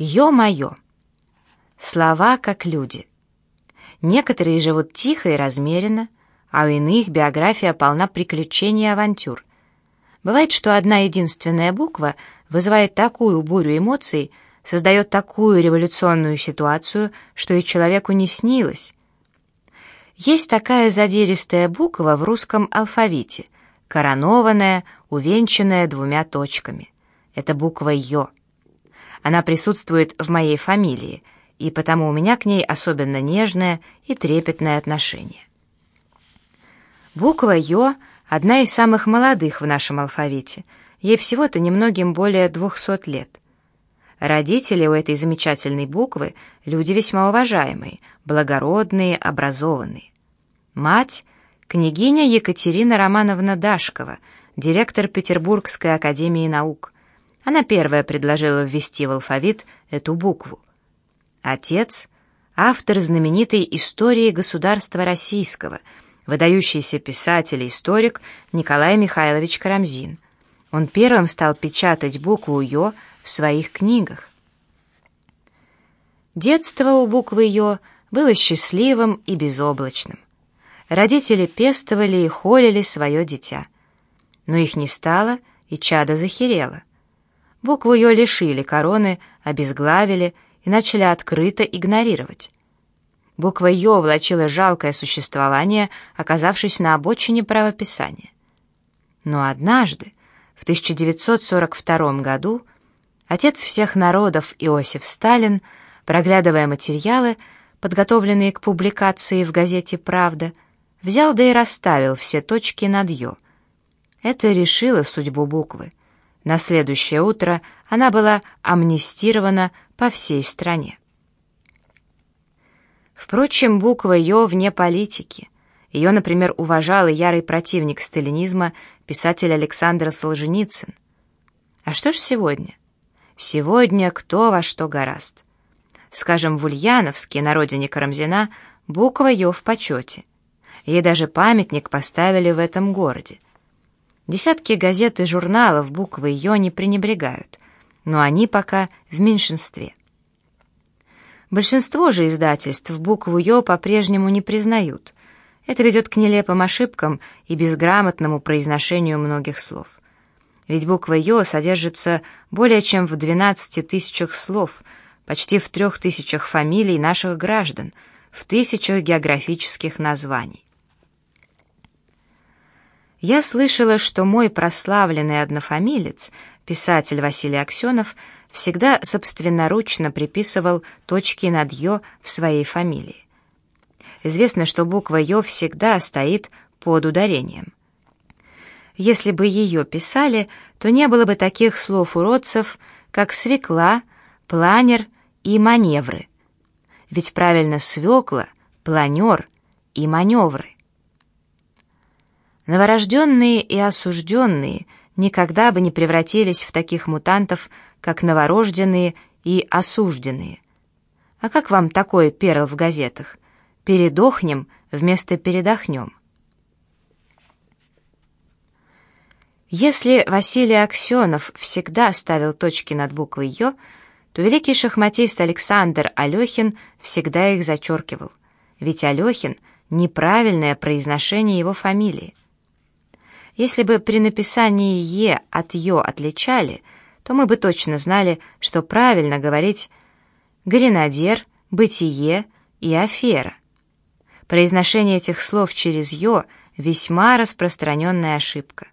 Ё-моё! Слова как люди. Некоторые живут тихо и размеренно, а у иных биография полна приключений и авантюр. Бывает, что одна единственная буква вызывает такую бурю эмоций, создает такую революционную ситуацию, что и человеку не снилось. Есть такая задиристая буква в русском алфавите, коронованная, увенчанная двумя точками. Это буква «Ё». Она присутствует в моей фамилии, и потому у меня к ней особенно нежное и трепетное отношение. Буква «Ё» — одна из самых молодых в нашем алфавите. Ей всего-то немногим более двухсот лет. Родители у этой замечательной буквы — люди весьма уважаемые, благородные, образованные. Мать — княгиня Екатерина Романовна Дашкова, директор Петербургской академии наук — она первая предложила ввести в алфавит эту букву. Отец — автор знаменитой истории государства российского, выдающийся писатель и историк Николай Михайлович Карамзин. Он первым стал печатать букву «ё» в своих книгах. Детство у буквы «ё» было счастливым и безоблачным. Родители пестовали и холили свое дитя. Но их не стало, и чадо захерело. Букву ее лишили короны, обезглавили и начали открыто игнорировать. Буква «Ё» влачила жалкое существование, оказавшись на обочине правописания. Но однажды, в 1942 году, отец всех народов Иосиф Сталин, проглядывая материалы, подготовленные к публикации в газете «Правда», взял да и расставил все точки над «ё». Это решило судьбу буквы. На следующее утро она была амнистирована по всей стране. Впрочем, буква «Ё» вне политики. Ее, например, уважал и ярый противник сталинизма писатель Александр Солженицын. А что ж сегодня? Сегодня кто во что гораст. Скажем, в Ульяновске, на родине Карамзина, буква «Ё» в почете. Ей даже памятник поставили в этом городе. Десятки газет и журналов буквы «Ё» не пренебрегают, но они пока в меньшинстве. Большинство же издательств букву «Ё» по-прежнему не признают. Это ведет к нелепым ошибкам и безграмотному произношению многих слов. Ведь буква «Ё» содержится более чем в 12 тысячах слов, почти в трех тысячах фамилий наших граждан, в тысячах географических названий. Я слышала, что мой прославленный однофамилец, писатель Василий Аксенов, всегда собственноручно приписывал точки над «ё» в своей фамилии. Известно, что буква «ё» всегда стоит под ударением. Если бы ее писали, то не было бы таких слов-уродцев, как свекла, планер и маневры. Ведь правильно свекла, планер и маневры. Новорожденные и осужденные никогда бы не превратились в таких мутантов, как новорожденные и осужденные. А как вам такой перл в газетах? Передохнем вместо передохнем. Если Василий Аксенов всегда ставил точки над буквой «ё», то великий шахматист Александр Алехин всегда их зачеркивал. Ведь Алехин — неправильное произношение его фамилии. Если бы при написании «е» от «ё» отличали, то мы бы точно знали, что правильно говорить «гренадер», «бытие» и «афера». Произношение этих слов через «ё» — весьма распространенная ошибка.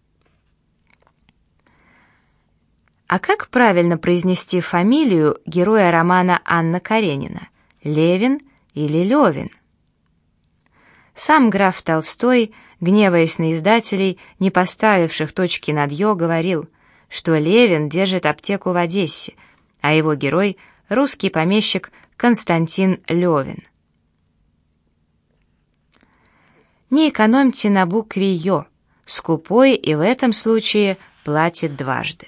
А как правильно произнести фамилию героя романа Анна Каренина? Левин или Левин? Сам граф Толстой, гневаясь на издателей, не поставивших точки над «ё», говорил, что Левин держит аптеку в Одессе, а его герой — русский помещик Константин Левин. Не экономьте на букве «ё», скупой и в этом случае платит дважды.